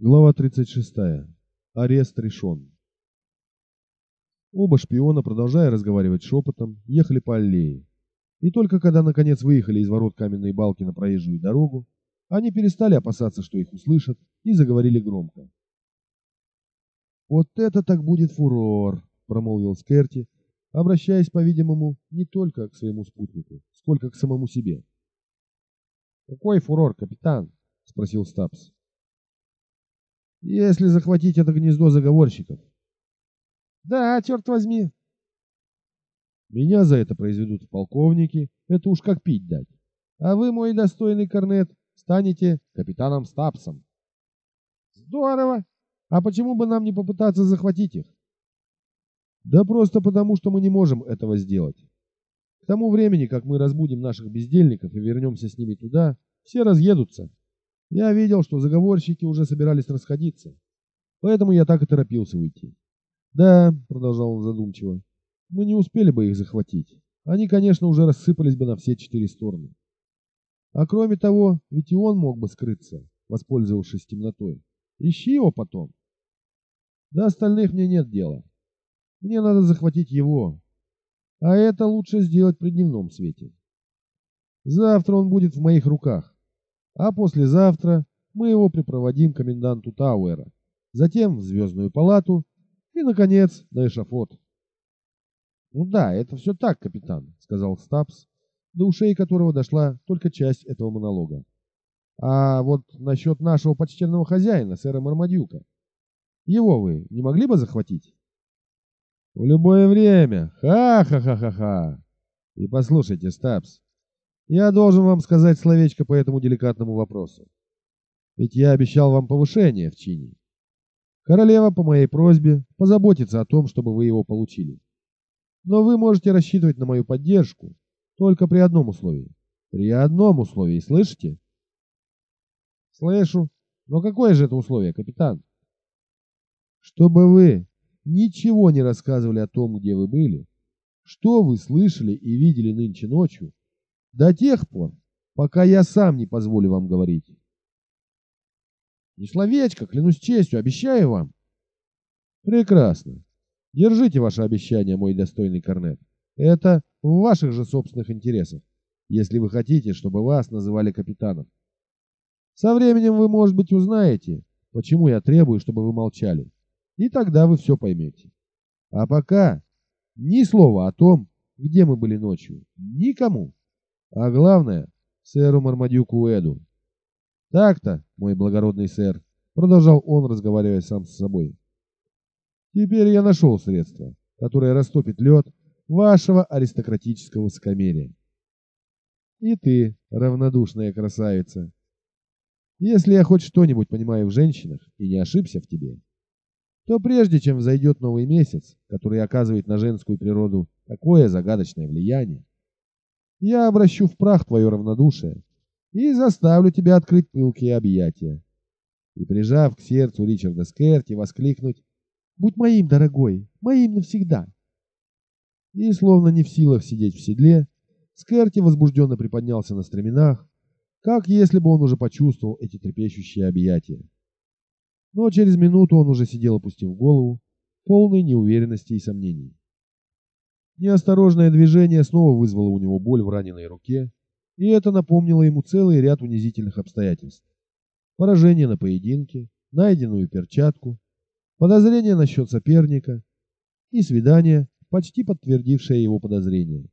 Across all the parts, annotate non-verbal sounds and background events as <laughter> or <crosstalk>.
Глава 36. Арест решен. Оба шпиона, продолжая разговаривать шепотом, ехали по аллее. И только когда наконец выехали из ворот каменной балки на проезжую дорогу, они перестали опасаться, что их услышат, и заговорили громко. «Вот это так будет фурор!» – промолвил Скерти, обращаясь, по-видимому, не только к своему спутнику, сколько к самому себе. «Какой фурор, капитан?» – спросил Стапс. Если захватить это гнездо заговорщиков. Да, черт возьми. Меня за это произведут полковники, это уж как пить дать. А вы, мой достойный корнет, станете капитаном Стапсом. Здорово. А почему бы нам не попытаться захватить их? Да просто потому, что мы не можем этого сделать. К тому времени, как мы разбудим наших бездельников и вернемся с ними туда, все разъедутся. Я видел, что заговорщики уже собирались расходиться, поэтому я так и торопился уйти. Да, продолжал он задумчиво, мы не успели бы их захватить. Они, конечно, уже рассыпались бы на все четыре стороны. А кроме того, ведь и он мог бы скрыться, воспользовавшись темнотой. Ищи его потом. До остальных мне нет дела. Мне надо захватить его. А это лучше сделать при дневном свете. Завтра он будет в моих руках. А послезавтра мы его припроводим к коменданту Тауэра, затем в Звездную палату и, наконец, на эшафот. «Ну да, это все так, капитан», — сказал Стапс, до ушей которого дошла только часть этого монолога. «А вот насчет нашего почтенного хозяина, сэра Мармадюка, его вы не могли бы захватить?» «В любое время! Ха-ха-ха-ха-ха! И послушайте, Стапс, я должен вам сказать словечко по этому деликатному вопросу. Ведь я обещал вам повышение в чине. Королева по моей просьбе позаботится о том, чтобы вы его получили. Но вы можете рассчитывать на мою поддержку только при одном условии. При одном условии, слышите? Слышу. Но какое же это условие, капитан? Чтобы вы ничего не рассказывали о том, где вы были, что вы слышали и видели нынче ночью, до тех пор, пока я сам не позволю вам говорить. Не словечко, клянусь честью, обещаю вам. Прекрасно. Держите ваше обещание, мой достойный корнет. Это в ваших же собственных интересах, если вы хотите, чтобы вас называли капитаном. Со временем вы, может быть, узнаете, почему я требую, чтобы вы молчали. И тогда вы все поймете. А пока ни слова о том, где мы были ночью. Никому. А главное, сэру Мармадюку Эду. Так-то, мой благородный сэр, продолжал он, разговаривая сам с собой. Теперь я нашел средство, которое растопит лед вашего аристократического высокомерия. И ты, равнодушная красавица, если я хоть что-нибудь понимаю в женщинах и не ошибся в тебе, то прежде чем взойдет новый месяц, который оказывает на женскую природу такое загадочное влияние, я обращу в прах твое равнодушие и заставлю тебя открыть пылкие объятия. И, прижав к сердцу Ричарда Скерти, воскликнуть «Будь моим, дорогой, моим навсегда!» И, словно не в силах сидеть в седле, Скерти возбужденно приподнялся на стременах, как если бы он уже почувствовал эти трепещущие объятия. Но через минуту он уже сидел, опустив голову, полной неуверенности и сомнений. Неосторожное движение снова вызвало у него боль в раненой руке, и это напомнило ему целый ряд унизительных обстоятельств. Поражение на поединке, найденную перчатку, подозрение насчет соперника и свидание, почти подтвердившее его подозрения.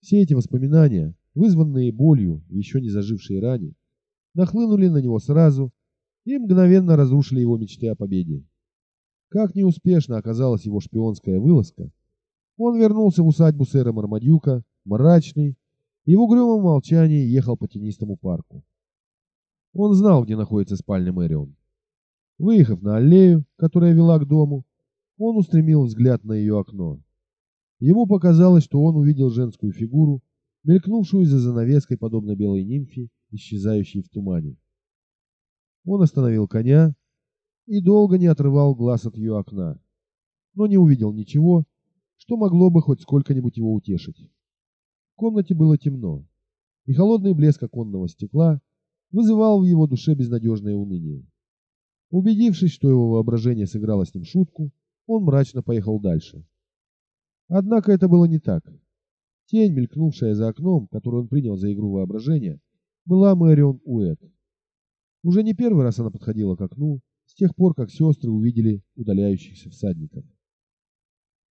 Все эти воспоминания, вызванные болью в еще не зажившей ране, нахлынули на него сразу и мгновенно разрушили его мечты о победе. Как неуспешно оказалась его шпионская вылазка, он вернулся в усадьбу сэра Мармадюка, мрачный, и в угрюмом молчании ехал по тенистому парку. Он знал, где находится спальня Мэрион. Выехав на аллею, которая вела к дому, он устремил взгляд на ее окно. Ему показалось, что он увидел женскую фигуру, мелькнувшую за занавеской, подобно белой нимфе, исчезающей в тумане. Он остановил коня и долго не отрывал глаз от ее окна, но не увидел ничего, что могло бы хоть сколько-нибудь его утешить. В комнате было темно, и холодный блеск оконного стекла вызывал в его душе безнадежное уныние. Убедившись, что его воображение сыграло с ним шутку, он мрачно поехал дальше. Однако это было не так. Тень, мелькнувшая за окном, которую он принял за игру воображения, была Мэрион Уэт. Уже не первый раз она подходила к окну, с тех пор, как сестры увидели удаляющихся всадников.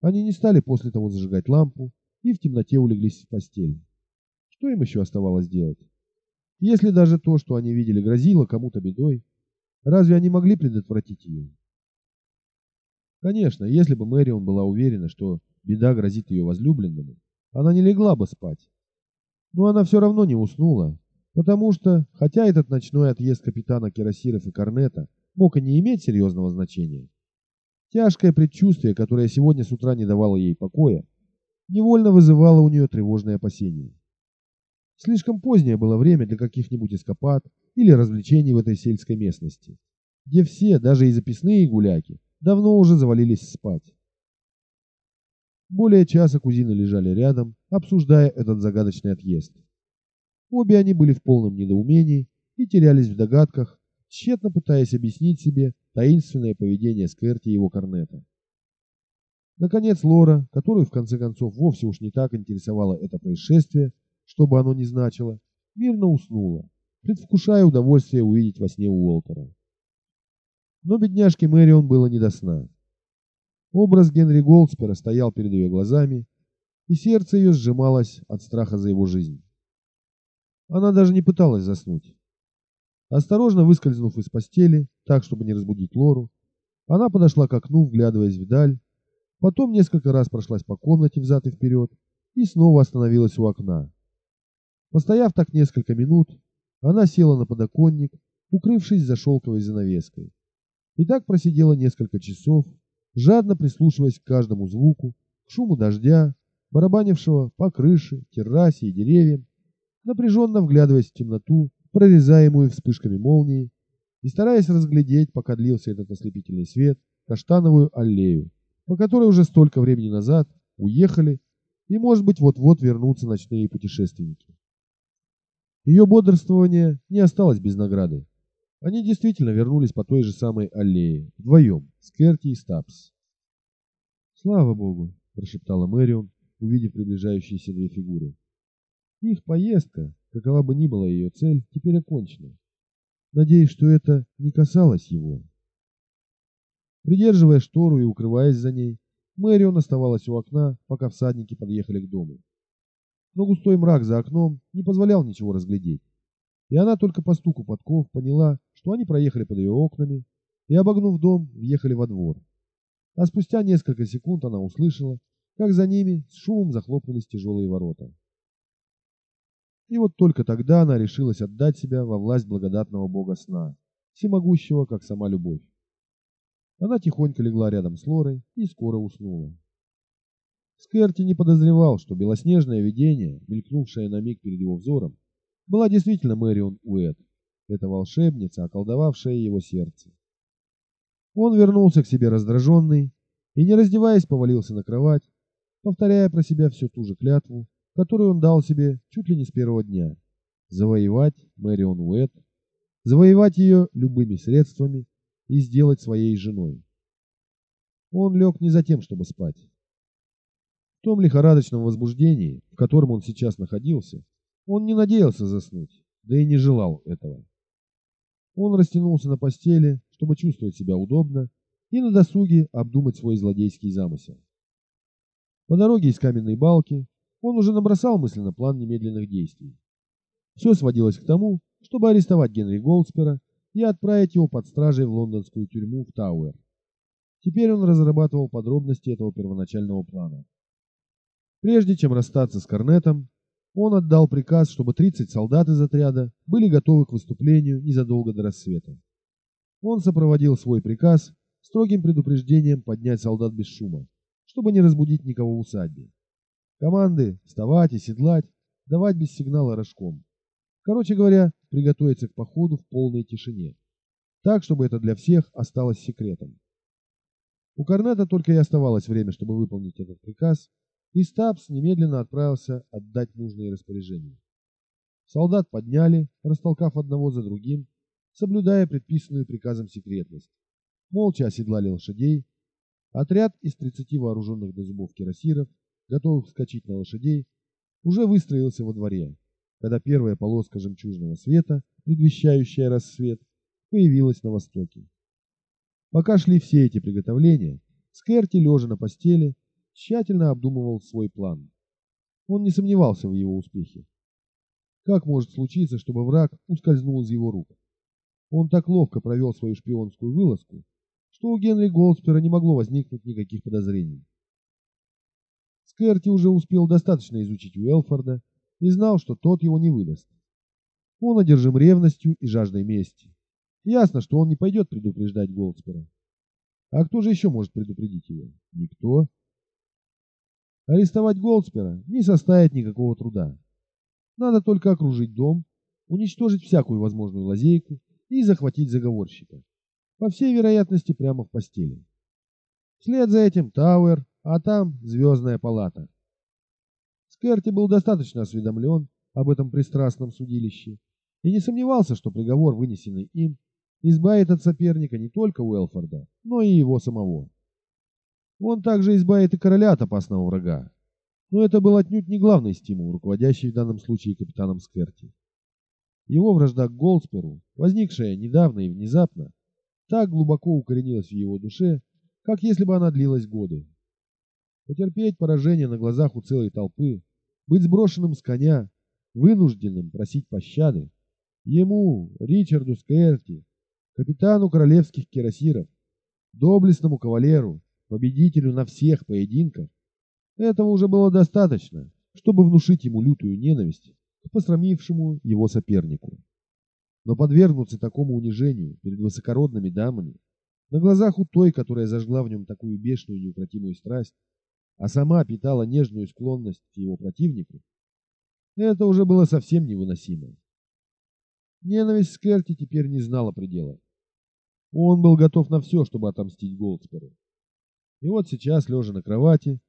Они не стали после того зажигать лампу и в темноте улеглись в постель. Что им еще оставалось делать? Если даже то, что они видели, грозило кому-то бедой, разве они могли предотвратить ее? Конечно, если бы Мэрион была уверена, что беда грозит ее возлюбленному, она не легла бы спать. Но она все равно не уснула, потому что, хотя этот ночной отъезд капитана Кирасиров и Корнета мог и не иметь серьезного значения, тяжкое предчувствие, которое сегодня с утра не давало ей покоя, невольно вызывало у нее тревожные опасения. Слишком позднее было время для каких-нибудь эскапад или развлечений в этой сельской местности, где все, даже и записные гуляки, давно уже завалились спать. Более часа кузины лежали рядом, обсуждая этот загадочный отъезд. Обе они были в полном недоумении и терялись в догадках, тщетно пытаясь объяснить себе таинственное поведение Скверти и его корнета. Наконец Лора, которую в конце концов вовсе уж не так интересовало это происшествие, что бы оно ни значило, мирно уснула, предвкушая удовольствие увидеть во сне Уолтера. Но бедняжке Мэрион было не до сна. Образ Генри Голдспера стоял перед ее глазами, и сердце ее сжималось от страха за его жизнь. Она даже не пыталась заснуть. Осторожно выскользнув из постели, так, чтобы не разбудить Лору, она подошла к окну, вглядываясь вдаль, потом несколько раз прошлась по комнате взад и вперед и снова остановилась у окна. Постояв так несколько минут, она села на подоконник, укрывшись за шелковой занавеской. И так просидела несколько часов, жадно прислушиваясь к каждому звуку, к шуму дождя, барабанившего по крыше, террасе и деревьям, напряженно вглядываясь в темноту, прорезаемую вспышками молнии, и стараясь разглядеть, пока длился этот ослепительный свет, каштановую аллею, по которой уже столько времени назад уехали и, может быть, вот-вот вернутся ночные путешественники. Ее бодрствование не осталось без награды. Они действительно вернулись по той же самой аллее, вдвоем, с Керти и Стапс. «Слава Богу!» – прошептала Мэрион, увидев приближающиеся две фигуры. Их поездка, какова бы ни была ее цель, теперь окончена. Надеюсь, что это не касалось его. Придерживая штору и укрываясь за ней, Мэрион оставалась у окна, пока всадники подъехали к дому но густой мрак за окном не позволял ничего разглядеть. И она только по стуку подков поняла, что они проехали под ее окнами и, обогнув дом, въехали во двор. А спустя несколько секунд она услышала, как за ними с шумом захлопнулись тяжелые ворота. И вот только тогда она решилась отдать себя во власть благодатного бога сна, всемогущего, как сама любовь. Она тихонько легла рядом с Лорой и скоро уснула. Скерти не подозревал, что белоснежное видение, мелькнувшее на миг перед его взором, была действительно Мэрион Уэт, эта волшебница, околдовавшая его сердце. Он вернулся к себе раздраженный и, не раздеваясь, повалился на кровать, повторяя про себя всю ту же клятву, которую он дал себе чуть ли не с первого дня. Завоевать Мэрион Уэт, завоевать ее любыми средствами и сделать своей женой. Он лег не за тем, чтобы спать. В том лихорадочном возбуждении, в котором он сейчас находился, он не надеялся заснуть, да и не желал этого. Он растянулся на постели, чтобы чувствовать себя удобно, и на досуге обдумать свой злодейский замысел. По дороге из каменной балки он уже набросал мысленно план немедленных действий. Все сводилось к тому, чтобы арестовать Генри Голдспера и отправить его под стражей в лондонскую тюрьму в Тауэр. Теперь он разрабатывал подробности этого первоначального плана. Прежде чем расстаться с Корнетом, он отдал приказ, чтобы 30 солдат из отряда были готовы к выступлению незадолго до рассвета. Он сопроводил свой приказ строгим предупреждением поднять солдат без шума, чтобы не разбудить никого в усадьбе. Команды вставать и седлать давать без сигнала рожком. Короче говоря, приготовиться к походу в полной тишине. Так, чтобы это для всех осталось секретом. У Корнета только и оставалось время, чтобы выполнить этот приказ, и Стабс немедленно отправился отдать нужные распоряжения. Солдат подняли, растолкав одного за другим, соблюдая предписанную приказом секретность. Молча оседлали лошадей. Отряд из 30 вооруженных до зубов кирасиров, готовых вскочить на лошадей, уже выстроился во дворе, когда первая полоска жемчужного света, предвещающая рассвет, появилась на востоке. Пока шли все эти приготовления, Скерти, лежа на постели, тщательно обдумывал свой план. Он не сомневался в его успехе. Как может случиться, чтобы враг ускользнул из его рук? Он так ловко провел свою шпионскую вылазку, что у Генри Голдспера не могло возникнуть никаких подозрений. Скерти уже успел достаточно изучить Уэлфорда и знал, что тот его не выдаст. Он одержим ревностью и жаждой мести. Ясно, что он не пойдет предупреждать Голдспера. А кто же еще может предупредить его? Никто. Арестовать Голдспера не составит никакого труда. Надо только окружить дом, уничтожить всякую возможную лазейку и захватить заговорщика. По всей вероятности, прямо в постели. Вслед за этим Тауэр, а там Звездная палата. Скерти был достаточно осведомлен об этом пристрастном судилище и не сомневался, что приговор, вынесенный им, избавит от соперника не только Уэлфорда, но и его самого. Он также избавит и короля от опасного врага. Но это был отнюдь не главный стимул, руководящий в данном случае капитаном Скерти. Его вражда к Голдсперу, возникшая недавно и внезапно, так глубоко укоренилась в его душе, как если бы она длилась годы. Потерпеть поражение на глазах у целой толпы, быть сброшенным с коня, вынужденным просить пощады, ему, Ричарду Скерти, капитану королевских кирасиров, доблестному кавалеру, победителю на всех поединках, этого уже было достаточно, чтобы внушить ему лютую ненависть к посрамившему его сопернику. Но подвергнуться такому унижению перед высокородными дамами, на глазах у той, которая зажгла в нем такую бешеную неукротимую страсть, а сама питала нежную склонность к его противнику, это уже было совсем невыносимо. Ненависть Скерти теперь не знала предела. Он был готов на все, чтобы отомстить Голдсперу. И вот сейчас, лежа на кровати,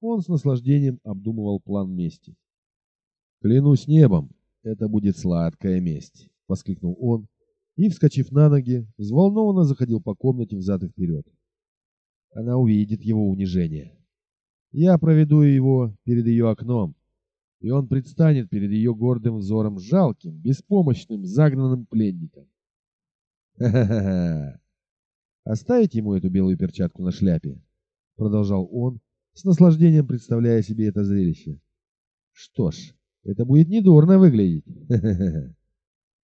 он с наслаждением обдумывал план мести. «Клянусь небом, это будет сладкая месть!» — воскликнул он и, вскочив на ноги, взволнованно заходил по комнате взад и вперед. Она увидит его унижение. Я проведу его перед ее окном, и он предстанет перед ее гордым взором жалким, беспомощным, загнанным пленником. «Ха-ха-ха! Оставить ему эту белую перчатку на шляпе?» Продолжал он, с наслаждением представляя себе это зрелище. «Что ж, это будет недурно выглядеть.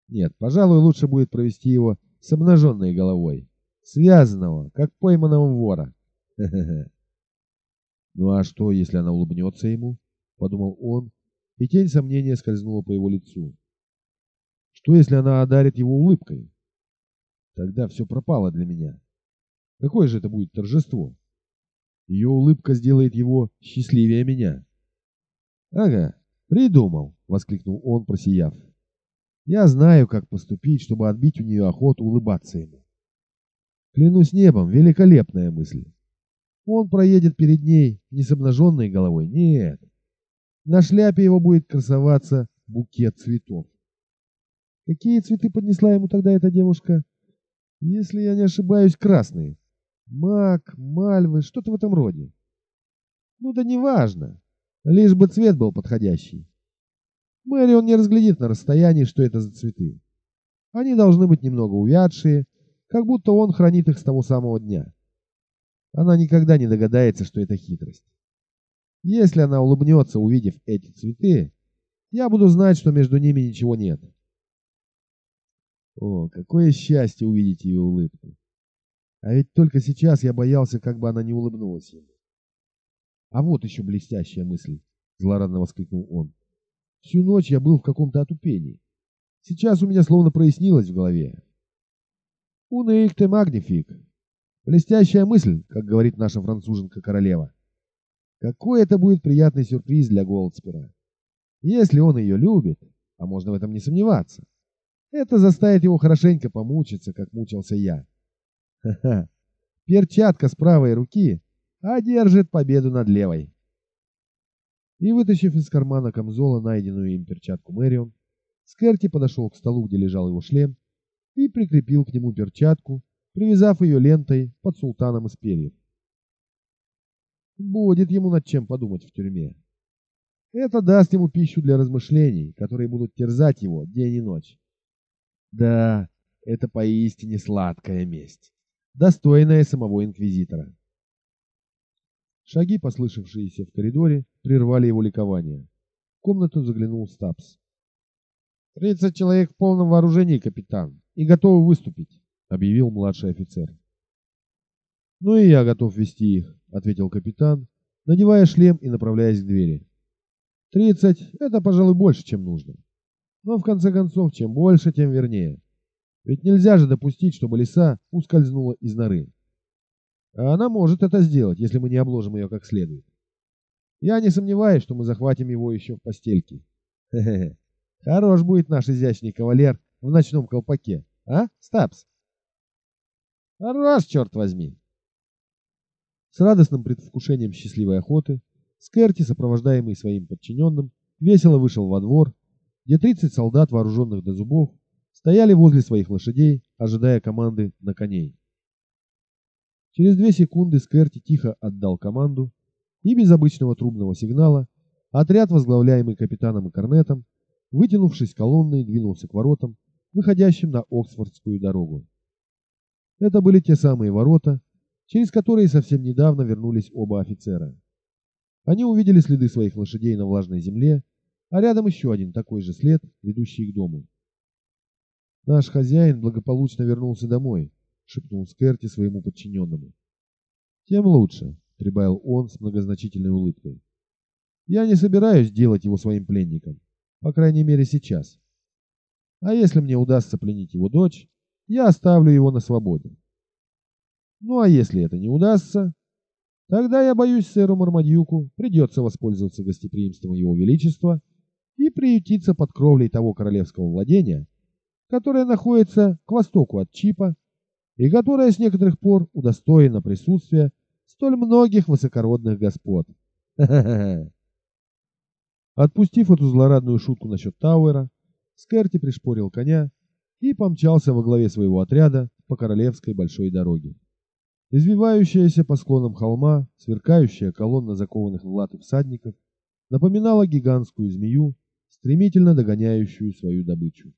Нет, пожалуй, лучше будет провести его с обнаженной головой, связанного, как пойманного вора. Ну а что, если она улыбнется ему? Подумал он, и тень сомнения скользнула по его лицу. Что, если она одарит его улыбкой? Тогда все пропало для меня. Какое же это будет торжество? Ее улыбка сделает его счастливее меня. Ага, придумал, воскликнул он, просияв. Я знаю, как поступить, чтобы отбить у нее охоту улыбаться ему. Клянусь небом, великолепная мысль. Он проедет перед ней не с обнаженной головой, нет. На шляпе его будет красоваться букет цветов. Какие цветы поднесла ему тогда эта девушка? Если я не ошибаюсь, красные. Мак, мальвы, что-то в этом роде. Ну да неважно. Лишь бы цвет был подходящий. Мэрион не разглядит на расстоянии, что это за цветы. Они должны быть немного увядшие, как будто он хранит их с того самого дня. Она никогда не догадается, что это хитрость. Если она улыбнется, увидев эти цветы, я буду знать, что между ними ничего нет. О, какое счастье увидеть ее улыбку. А ведь только сейчас я боялся, как бы она не улыбнулась ему. А вот еще блестящая мысль, злорадно воскликнул он. Всю ночь я был в каком-то отупении. Сейчас у меня словно прояснилось в голове. Унык ты магнифик. Блестящая мысль, как говорит наша француженка-королева. Какой это будет приятный сюрприз для Голдспера. Если он ее любит, а можно в этом не сомневаться, это заставит его хорошенько помучиться, как мучился я. Ха-ха. Перчатка с правой руки одержит победу над левой. И вытащив из кармана камзола найденную им перчатку Мэрион, Скерти подошел к столу, где лежал его шлем, и прикрепил к нему перчатку, привязав ее лентой под султаном из перьев. Будет ему над чем подумать в тюрьме. Это даст ему пищу для размышлений, которые будут терзать его день и ночь. Да, это поистине сладкая месть, достойная самого инквизитора. Шаги, послышавшиеся в коридоре, прервали его ликование. В комнату заглянул Стапс. «Тридцать человек в полном вооружении, капитан, и готовы выступить», — объявил младший офицер. «Ну и я готов вести их», — ответил капитан, надевая шлем и направляясь к двери. «Тридцать — это, пожалуй, больше, чем нужно. Но, в конце концов, чем больше, тем вернее. Ведь нельзя же допустить, чтобы лиса ускользнула из норы. А она может это сделать, если мы не обложим ее как следует. Я не сомневаюсь, что мы захватим его еще в постельке. Хе-хе. Хорош будет наш изящный кавалер в ночном колпаке. А, Стапс? Хорош, черт возьми. С радостным предвкушением счастливой охоты Скерти, сопровождаемый своим подчиненным, весело вышел во двор, где 30 солдат, вооруженных до зубов, стояли возле своих лошадей, ожидая команды на коней. Через две секунды Скерти тихо отдал команду, и без обычного трубного сигнала отряд, возглавляемый капитаном и корнетом, вытянувшись колонной, двинулся к воротам, выходящим на Оксфордскую дорогу. Это были те самые ворота, через которые совсем недавно вернулись оба офицера. Они увидели следы своих лошадей на влажной земле, а рядом еще один такой же след, ведущий к дому. Наш хозяин благополучно вернулся домой, — шепнул Скерти своему подчиненному. «Тем лучше», — прибавил он с многозначительной улыбкой. «Я не собираюсь делать его своим пленником, по крайней мере сейчас. А если мне удастся пленить его дочь, я оставлю его на свободе. Ну а если это не удастся, тогда, я боюсь, сэру Мармадьюку придется воспользоваться гостеприимством его величества и приютиться под кровлей того королевского владения, которое находится к востоку от Чипа и которая с некоторых пор удостоена присутствия столь многих высокородных господ. <laughs> Отпустив эту злорадную шутку насчет Тауэра, Скерти пришпорил коня и помчался во главе своего отряда по королевской большой дороге. Извивающаяся по склонам холма, сверкающая колонна закованных в латы всадников напоминала гигантскую змею, стремительно догоняющую свою добычу.